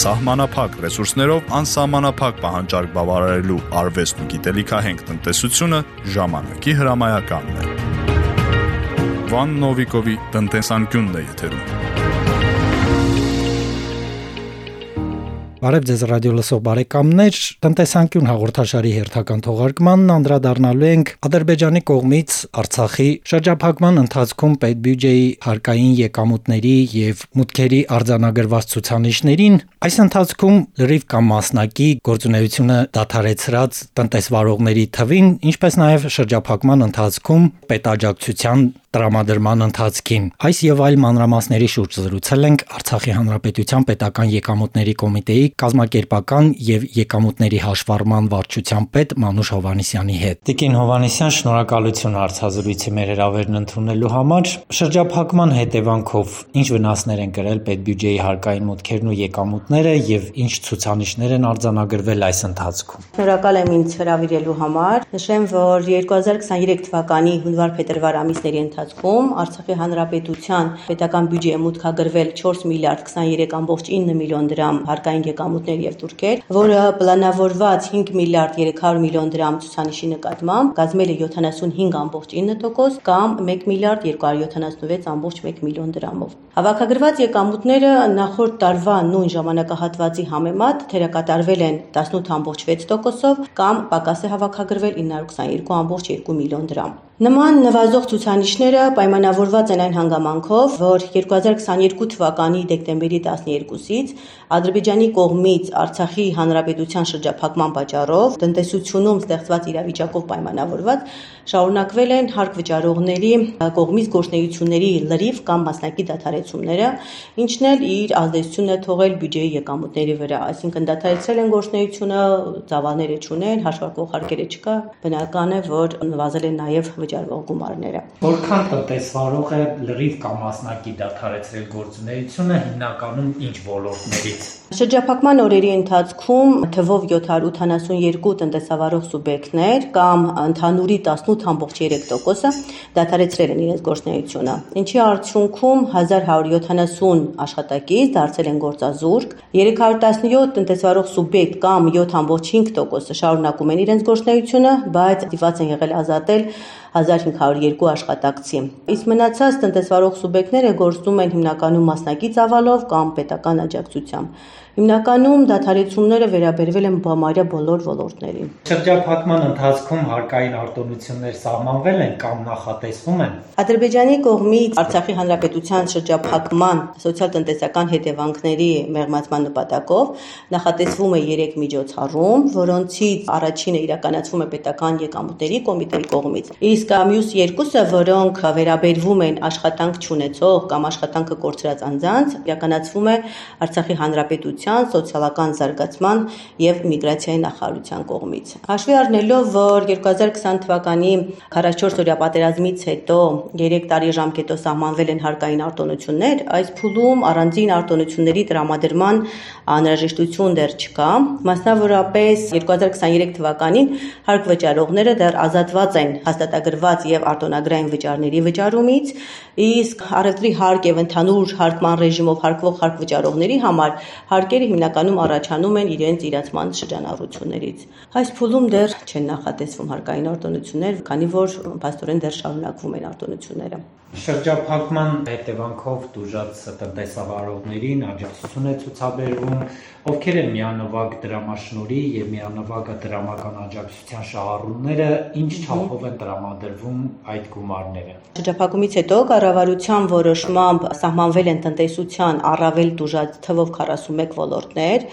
սահմանափակ ռեսուրսներով անսահմանափակ պահանջարկ բավարարելու արվեստն ու գիտելիքահենք տնտեսությունը ժամանակի հրամայականն է։ Վան Նովիկովի տնտեսանկյունն է եթերում։ Բարև ձեզ ռադիո լսող բարեկամներ, տնտեսանկյուն հաղորդաշարի հերթական թողարկմանն անդրադառնալու ենք Ադրբեջանի կողմից Արցախի շրջափակման ընթացքում պետբյուջեի հարկային եկամուտների եւ մուտքերի արձանագրված ցուցանիշներին։ Այս ընթացքում լրիվ կամ մասնակի գործունեությունը դադարեցրած տնտեսվարողների թվին, ինչպես նաեւ շրջափակման ընթացքում պետաջակցության տրամադրման ընթացքին։ Այս եւ այլ մանրամասների շուրջ զրուցել ենք Արցախի Հանրապետության Պետական Եկամուտների Կոմիտեի կազմակերպական եւ եկամուտների հաշվառման վարչության պետ Մանուշ Հովանիսյանի հետ։ Տիկին Հովանիսյան, շնորհակալություն հարցազրույցի մեր հրավերն ընդունելու համար։ Շրջափակման հետևանքով ինչ վնասներ են կրել պետբյուջեի հարկային մուտքերն ու եկամուտները եւ ինչ ցուցանիշներ են արձանագրվել այս ընթացքում։ Շնորհակալ եմ ինձ հրավիրելու համար։ Նշեմ, որ 2023 թվականի հունվար-փետրվար ամիսների ընթացքում Արցախի Հանրապետության պետական բյուջեը մուտքագրվել 4 միլիարդ 23.9 միլիոն դրամ հարկային եկամուտներ եւ թուրքեր, որը պլանավորված 5 միլիարդ 300 միլիոն դրամ ցուցանիշի նկատմամբ կազմել է 75.9% կամ 1 միլիարդ 276.1 միլիոն դրամով։ Հավաքագրված եկամուտները նախորդ տարվա նույն ժամանակահատվածի համեմատ թերակատարվել են 18.6%-ով կամ պակաս է հավաքագրվել 922.2 միլիոն դրամ։ Նման նվազող ցուցանիշները պայմանավորված են այն հանգամանքով, որ 2022 թվականի դեկտեմբերի 12-ից Ադրբեջանի կողմից Արցախի հանրապետության շրջափակման պատճառով տնտեսությունում ստեղծված իրավիճակով պայմանավորված շարունակվել են հարկ վճարողների կողմից գործնեությունների լրիվ կամ մասնակի դադարեցումները, ինչն էլ իր ազդեցությունն է թողել բյուջեի եկամուտների վրա, այսինքն դադարեցրել են գործնեությունը, ծավալները չունեն, հաշվարկող հարկերը չկա, բնական է, որ նվազել են նաև վճարվող գումարները։ Որքան տնտեսվարող է լրիվ կամ մասնակի դադարեցրել գործունեությունը հիմնականում ինչ ոլորտներից։ Շրջափակման օրերի ընթացքում թվով 782 տնտեսավարող սուբյեկտներ կամ ընդհանուրի 18.3%-ը դադարեցրել են իրենց գործունեությունը, ինչի արդյունքում 1170 աշխատակից դարձել են գործազուրկ, 317 տնտեսվարող սուբյեկտ կամ 7.5%-ը շարունակում են իրենց գործունեությունը, բայց դիված են եղել ազատել 1502 աշխատակցի։ Իսկ մնացած տնտեսվարող սուբյեկտները գործում են հիմնականում մասնակից ավալով կամ պետական աջակցությամբ։ Հիմնականում դադարեցումները վերաբերվել են բամարյա բոլոր ոլորտներին։ Շրջափակման ընթացքում հարկային արտոնություններ սահմանվել են կամ նախատեսվում են։ Ադրբեջանի կողմից Արցախի հանրապետության շրջափակման սոցիալ-տնտեսական հետևանքների մեղմացման նպատակով նախատեսվում է 3 միջոցառում, որոնցից առաջինը իրականացվում է պետական եկամուտների կոմիտեի կողմից։ Իսկ մյուս երկուսը, որոնք վերաբերվում են աշխատանք չունեցող կամ աշխատանքը կորցրած անձանց, իրականացվում է Արցախի հանրապետության սոցիալական զարգացման եւ միգրացիայի նախարարության կողմից։ Հաշվի առնելով, որ 2020 թվականի 44-օրյա պատերազմից հետո 3 տարի ժամկետով սահմանվել են հարկային արտոնություններ, այս փուլում առանձին արտոնությունների տրամադրման անհրաժեշտություն դեռ չկա։ Մասնավորապես 2023 թվականին հարկ վճարողները դեռ ազատված են հաստատագրված եւ արտոնագրային վճարների վճարումից, իսկ առևտրի հարկ եւ ընդհանուր հարկման ռեժիմով հարկվող հարկ վճարողների համար հարկերը հիմնականում առաջանում են իրենց իրացման շրջանառություններից։ Այս փուլում դեռ չեն նախատեսվում հարկային արտոնություններ, քանի որ փաստորեն դեռ շարունակվում են արտոնությունները։ Շրջափակման հետևանքով դուժած տնտեսավարողներին աջակցություն է ցուցաբերվում, ովքեր են միանվագ դրամաշնորի եւ միանվագ դրամական աջակցության շահառուները, ինչ չափով են տրամադրվում այդ գումարները։ Շրջափակումից հետո կառավարության որոշմամբ սահմանվել են տնտեսության առավել դուժած թվով 41 ոլորտներ,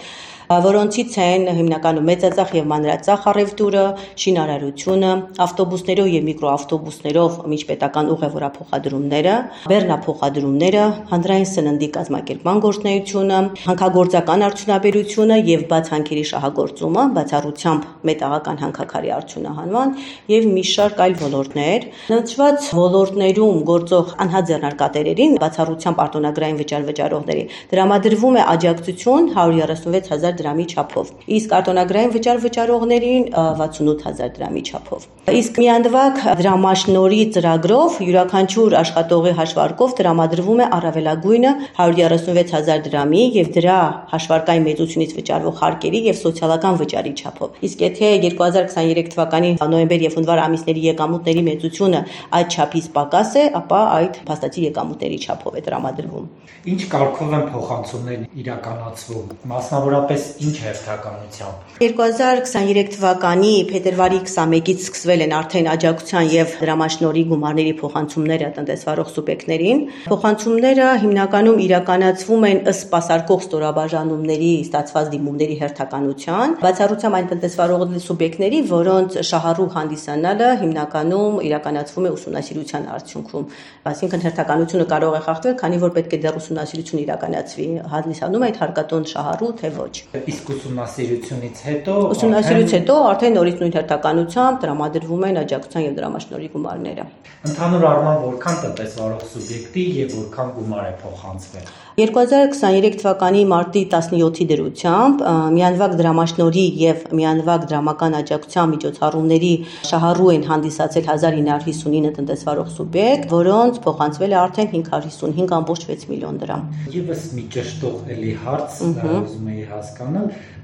որոնցից են հիմնականում մեծածախ եւ մանրածախ առևտուրը, շինարարությունը, ավտոբուսներով եւ միկրոավտոբուսներով միջպետական ուղևորափոխադրումները, բեռնափոխադրումները, հանրային սննդի կազմակերպման գործունեությունը, հանքագործական արդյունաբերությունը եւ բաց հանքերի շահագործումը, բացառությամբ մետաղական հանքաքարի արդյունահանման եւ մի շարք այլ ոլորտներ։ Նշված ոլորտներում գործող անհաձեռնարկատերերին բացառությամբ արտոնագրային վճար վճարողների դրամադրվում է աջակցություն 136000 դրամի չափով։ Իսկ արտոնագրային վճար վճարողներին 68000 դրամի չափով։ Իսկ միանդվակ դրամաշնորի ծրագրով յուրաքանչյուր աշխատողի հաշվարկով տրամադրվում է առավելագույնը 136000 դրամի եւ դրա հաշվարկային մեծությունից վճարվող հարկերի եւ սոցիալական վճարի չափով։ Իսկ եթե 2023 թվականի նոյեմբեր եւ հունվար ամիսների եկամուտների մեծությունը այդ չափից պակաս է, ապա այդ փաստացի եկամուտների չափով է տրամադրվում։ Ինչ կարգով են փոխանցումներ իրականացվում, մասնավորապես ինչ հերթականությամբ։ 2023 թվականի փետրվարի 21-ից սկսվել են արդեն աջակցության եւ դրամաշնորի գումարների փոխանցումները տնտեսվարող սուբյեկտներին։ Փոխանցումները հիմնականում իրականացվում են ըստ սպասարկող ստորաբաժանումների ստացված դիմումների հերթականության, բացառությամբ այն տնտեսվարող սուբյեկտների, որոնց շահառու հանդիսանալը հիմնականում իրականացվում է ուսումնասիրության արդյունքում։ Այսինքն հերթականությունը կարող է խախտվել, քանի որ պետք է դեռ ուսումնասիրություն իրականացվի, հանդիսանում այդ հարկատոն շահառու թե ոչ։ Իսկ ուսումնասիրությունից հետո Ուսումնասիրությունից հետո արդեն նորից նույն հերթականությամբ տրամադրվում են աջակցության եւ դրամաշնորհի գումարները։ Ընդհանուր առմամբ որքան տնտեսվարող սուբյեկտի եւ որքան գումար է փոխանցվել։ 2023 թվականի մարտի 17-ի դրությամբ միանվագ դրամաշնորի եւ միանվագ դրամական աջակցության միջոցառումների շահառու են հանդիսացել 1959 տնտեսվարող սուբյեկտ, որոնց փոխանցվել է արդեն 555.6 միլիոն դրամ։ Եվս մի ճշտող էլի հարց ուզում եի հասկանալ,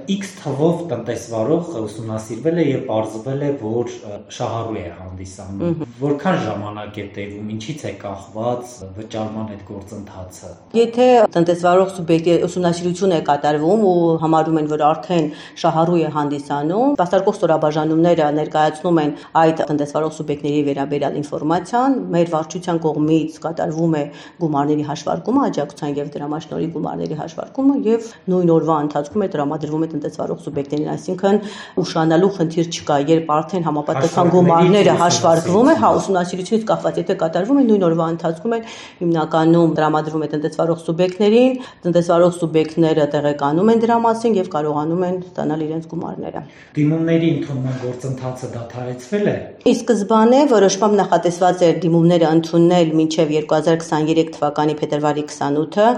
X թվով տնտեսվարող ուսումնասիրվել է եւ ողջվել է, որ շահառու է հանդիսանում։ Որքան ժամանակ է տևում, ինչից է կախված վճարման այդ գործընթացը։ Եթե տնտեսվարող սուբյեկտի ուսումնասիրություն է կատարվում ու համարում են, որ արդեն շահառու է հանդիսանում, բաստարկող ստորաբաժանումները ներկայացնում են այդ տնտեսվարող սուբյեկտների վերաբերյալ ինֆորմացիան, մեր վարչության կողմից կատարվում է գումարների հաշվարկումը, աջակցության եւ դրամաշնորհի գումարների հաշվարկումը եւ նույն օրվա ընթացքում է տրամադրվում է տնտեսվարող սուբյեկտներին, այսինքն ուշանալու խնդիր չկա, երբ արդեն համապատասխան գումարները հաշվարկվում է, հա ուսումնասիրությունից կախված, եթե կատարվում է նույն օրվա ընթացքում է հիմնականում տրամադրվում է տնտեսվարող սուբյեկտներին, տնտեսվարող սուբյեկտները տեղեկանում են դրա մասին եւ կարողանում են ստանալ իրենց գումարները։ Դիմումների ընդունման գործընթացը դադարեցվել է։ Ի սկզբանե որոշմամբ նախատեսված էր դիմումները ընդունել մինչև 2023 թվականի փետրվարի 28-ը,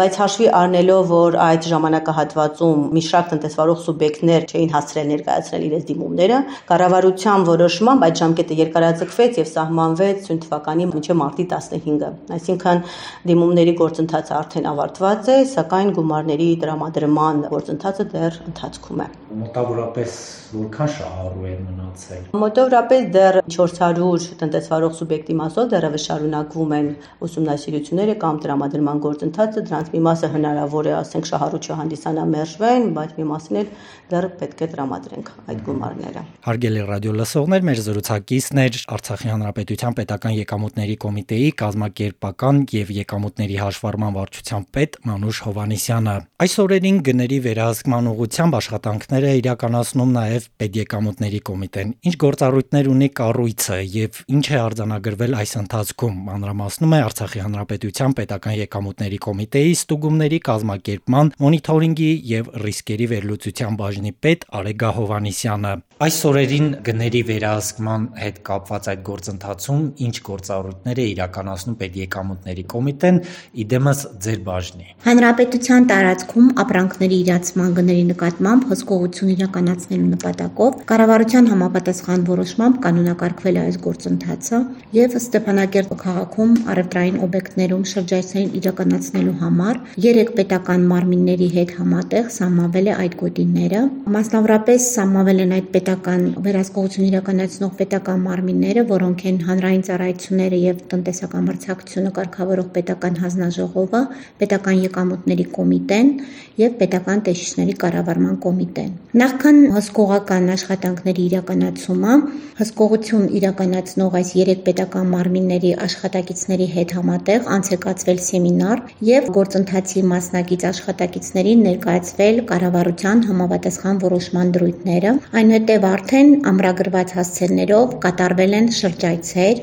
բայց հաշվի առնելով, որ այդ ժամանակահատվածում մի շարք տնտեսվարող սուբյեկտներ չէին հասցրել ներկայացնել իրենց դիմումները, կառավարության որոշմամբ այդ ժամկետը երկարաձգվեց եւ սահմանվեց ցույց թվականի մինչեւ մարտի 15-ը։ Այսինքն դիմումների գործընթացը արդեն ավարտված է, սակայն գումարների տրամադրման գործընթացը դեռ ընթացքում է։ Մոտավորապես որքան շահառու է մնացել։ Մոտավորապես դեռ 400 տնտեսվարող սուբյեկտի մասով դեռևս շարունակվում են ուսումնասիրությունները կամ տրամադրման գործընթացը, դրանց մի մասը հնարավոր է, ասենք, շահառու չհանդիսանա մերժվեն, բայց մի մասն էլ դեռ պետք է տրամադրենք այդ գումարները։ Հարգելի ռադիո լսողներ, մեր զրուցակիցն էր Արցախի Հանրապետության Պետական Եկամուտների Կոմիտեի կազմակերպական եւ եկամուտների հաշվառման վարչության պետ Մանուշ Հովանիսյանը։ Այս օրերին գների վերահսկման ուղղությամբ աշխատանքները իրականացնում նաեւ Պետեկամուտների Կոմիտեն։ Ինչ գործառույթներ ունի կառույցը եւ ինչ է արձանագրվել այս ընթացքում, մանրամասնում է Արցախի Հանրապետության Պետական Եկամուտների Կոմիտեի ստուգումների կազմակերպման, մոնիթորինգի եւ ռիսկերի վերլուծության բաժնի պետ Արեգա Հովանիսյանը։ Այս օրերին գների վերահսկման հետ կապված այդ գործընթացում ինչ գործառույթներ է իրականացնում Պետեկամուտների Կոմիտեն իդեմս ձեր բաժնի։ Հանրապետության տարածքում ապրանքների իրացման գների նկատմամբ հսկողություն իրականացնելու նպատակով կառավարության համապատասխան որոշմամբ կանոնակարգվել է այս գործընթացը եւ Ստեփանակերտ քաղաքում առևտրային օբյեկտներում շրջայցային իրականացնելու համար երեք պետական մարմինների հետ համատեղ սահմանվել է այդ գոտիները։ Մասնավորապես սահմանվել են այդ պետական վերահսկողություն իրականացնող պետական մարմինները, որոնք են հանրային ծառայությունները եւ տնտեսական մրցակցությունը կարգավորող պետական հանձնաժողովը, պետական եկամուտների կոմիտեն եւ պետական տեսիչների կառավարման կոմիտեն։ Նախքան հսկողական աշխատանքների իրականացումը հսկողություն իրականացնող այս երեք պետական մարմինների աշխատակիցների հետ համատեղ անցեկացվել սեմինար եւ գործընթացի մասնակից աշխատակիցներին ներկայացվել կառավարության համապատասխան որոշման դրույթները, այնուհետև եւ արդեն ամրագրված հասցեներով կատարվել են շրջայցեր,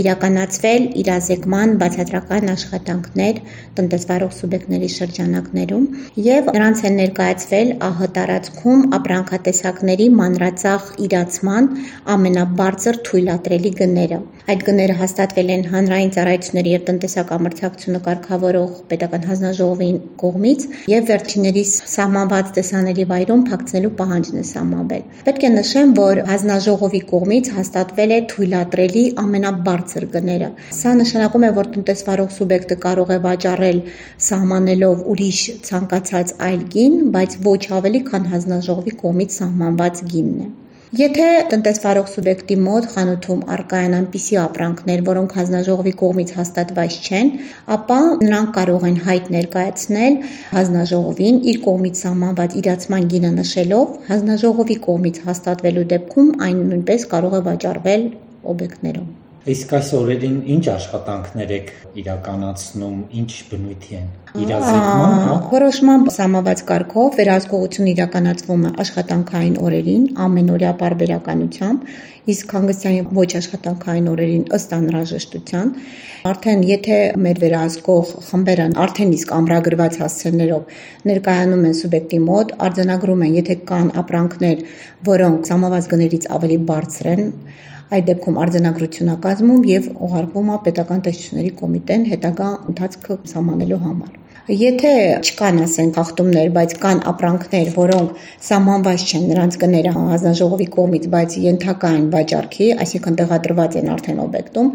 իրականացվել իրազեկման բացատրական աշխատանքներ տնտեսվարող սուբյեկտների շրջանակներում եւ նրանց են ներկայացվել ԱՀ տարածքում ապրանքատեսակների մանրածախ իրացման ամենաբարձր թույլատրելի գները։ Այդ գները հաստատվել են հանրային ծառայությունների եւ տնտեսակամրցակցությունը կարգավորող պետական հանձնաժողովի կողմից եւ վերջիններիս սահմանված տեսաների վայրում փակցնելու պահանջն է սահմանվել։ Պետք է նշեմ, որ հանձնաժողովի կողմից հաստատվել է թույլատրելի ամենաբարձր գները։ Սա նշանակում է, որ տնտեսվարող սուբյեկտը կարող է վաճառել սահմանելով ուրիշ ցանկացած այլ գին, բայց ոչ ավելի, քան հանձնաժողովի կողմից սահմանված գինն է։ Եթե տնտեսվարող սուբյեկտի մոտ խանութում առկայան այնպիսի ապրանքներ, որոնք հանձնաժողովի կողմից հաստատված չեն, ապա նրանք կարող են հայտ ներկայացնել հանձնաժողովին իր կողմից սահմանված իրացման գինը նշելով, հանձնաժողովի կողմից հաստատվելու դեպքում այն նույնպես կարող է վաճառվել օբյեկտներում։ Իսկ այս օրերին ինչ աշխատանքներ եք իրականացնում, ինչ բնույթի են իրազեկման, հա։ Որոշմամբ սահմանված կարգով վերահսկողություն իրականացվում է աշխատանքային օրերին ամենօրյա բարբերականությամբ, իսկ հանգստյանի ոչ աշխատանքային օրերին ըստ անհրաժեշտության։ Արդեն եթե մեր վերահսկող խմբերը արդեն իսկ ամրագրված հասցեներով ներկայանում են սուբյեկտի մոտ, արձանագրում են, եթե կան ապրանքներ, որոնք սահմանված գներից ավելի բարձր են, Այդ դեպքում արձանագրություն է կազմում եւ ուղարկվում է պետական տեսչությունների կոմիտեն հետագա ընթացքը սահմանելու համար։ Եթե չկան, ասենք, խախտումներ, բայց կան ապրանքներ, որոնք սահմանված չեն նրանց գները հանձնաժողովի կողմից, բայց ենթակա են վաճառքի, այսինքն տեղադրված են արդեն օբյեկտում,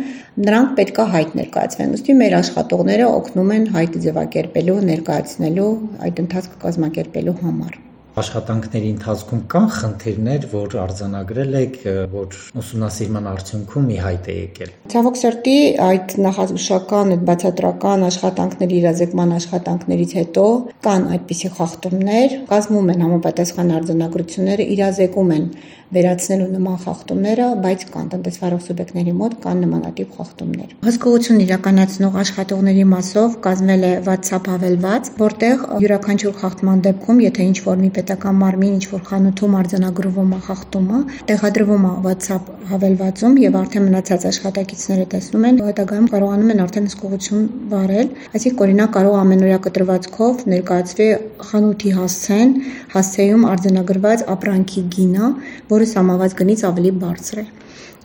նրանք պետքա հայտ ներկայացվեն։ Ոստի մեր աշխատողները օգնում են հայտ ձևակերպելու, ներկայացնելու, այդ ընթացքը կազմակերպելու համար աշխատանքների ընթացքում կան խնդիրներ, որ արձանագրել եք, որ ուսումնասիրման արդյունքում մի հայտ է եկել։ Ցավոք սրտի այդ նախազգուշական, այդ բացատրական աշխատանքների իրազեկման աշխատանքներից հետո կան այդպիսի խախտումներ, կազմում են համապատասխան արձանագրությունները, իրազեկում են վերացնելու նման խախտումները, բայց կան տնտեսվարող սուբյեկտների մոտ կան նմանատիպ խախտումներ։ Հսկողություն իրականացնող աշխատողների մասով կազմել է WhatsApp հավելված, որտեղ յուրաքանչյուր խախտման դեպքում, եթե ինչ որ մի պետական մարմին ինչ որ խանութում արձանագրվում է խախտումը, տեղադրվում է WhatsApp հավելվածում եւ արդեն մնացած աշխատակիցները տեսնում են, հետագայում կարողանում են արդեն հսկողություն վարել, այսինքն օրինակ կարող ամենօրյա կտրվածքով ներկայացվի խանութի հասցեն, հասցեում արձանագրված ապրանքի գինը, որը սահմանված գնից ավելի բարձր է։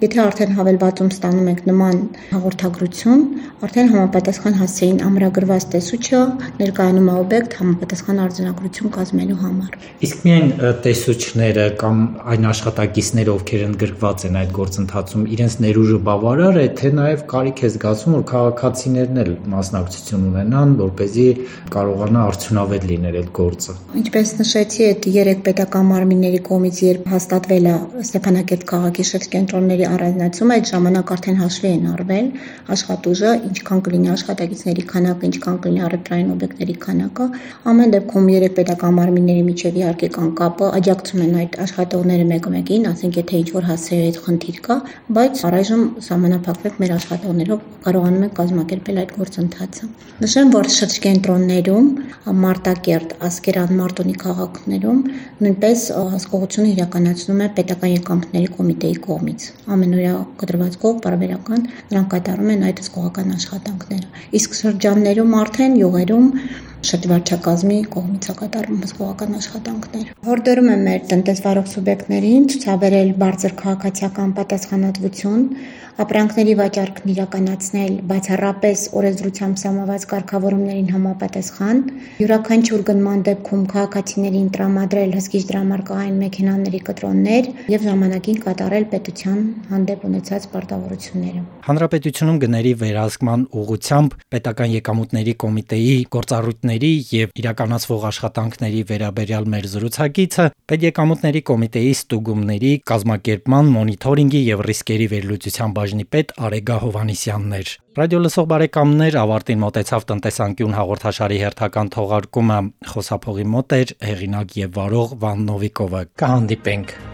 Եթե արդեն հավելվածում ստանում ենք նման հաղորդագրություն, արդեն համապատասխան հասցեին ամրագրված տեսուչը ներկայանում է օբյեկտ համապատասխան արձանագրություն կազմելու համար։ Իսկ միայն տեսուչները կամ այն աշխատակիցները, ովքեր ընդգրկված են այդ գործընթացում, իրենց ներուժը բավարար է, թե նաև կարիք է զգացում, որ քաղաքացիներն էլ մասնակցություն ունենան, որ เป զի կարողանա արդյունավետ լինել այդ գործը։ Ինչպես նշեցի, այդ երեք պետական մարմինների կողմից երբ հաստատվել է Ստեփանակերտ քաղաքի շրջկենտրոնների առանձնացումը այդ ժամանակ արդեն հաշվի են առվել աշխատուժը, ինչքան կլինի աշխատակիցների քանակը, ինչքան կլինի առևտրային օբյեկտների քանակը։ Ամեն դեպքում երեք պետական մարմինների միջև իհարկե կան կապը, աջակցում են այդ աշխատողները մեկը մեկին, ասենք եթե ինչ-որ հասցեի խնդիր կա, բայց առայժմ սահմանափակվեք մեր աշխատողներով կարողանում են կազմակերպել այդ գործընթացը։ Նշեմ, որ շրջկենտրոններում Մարտակերտ, Ասկերան, Մարտունի քաղաքներում նույնպես հսկողությունը իրականացնում է պետական եկամուտների կոմիտեի կողմից ամենօրյա կտրվածքով բարբերական նրանք կատարում են այդ հսկողական աշխատանքները։ Իսկ շրջաններում արդեն յուղերում շրջվարչակազմի կողմից է կատարում հսկողական աշխատանքներ։ Հորդորում եմ մեր տնտեսվարող սուբյեկտներին ցուցաբերել բարձր քաղաքացիական պատասխանատվություն, ապրանքների վաճառքն իրականացնել բացառապես օրենսդրությամբ սահմանված կարգավորումներին համապատասխան, յուրաքանչյուր գնման դեպքում քաղաքացիներին տրամադրել հսկիչ դրամարկղային մեքենաների կտրոններ եւ ժամանակին կատարել պետության հանդեպ ունեցած պարտավորությունները։ Հանրապետությունում գների վերահսկման ուղղությամբ պետական եկամուտների կոմիտեի գործառույթների եւ իրականացվող աշխատանքների վերաբերյալ մեր զրուցակիցը պետեկամուտների կոմիտեի ստուգումների կազմակերպման մոնիթորինգի եւ ռիսկերի վերլուծության բաժնի պետ Արեգա Հովանիսյանն էր։ Ռադիո լսող բարեկամներ ավարտին մտեցավ տնտեսանկյուն հաղորդաշարի հերթական թողարկումը խոսափողի մոտ էր հեղինակ եւ վարող Վան Նովիկովը։ Կհանդիպենք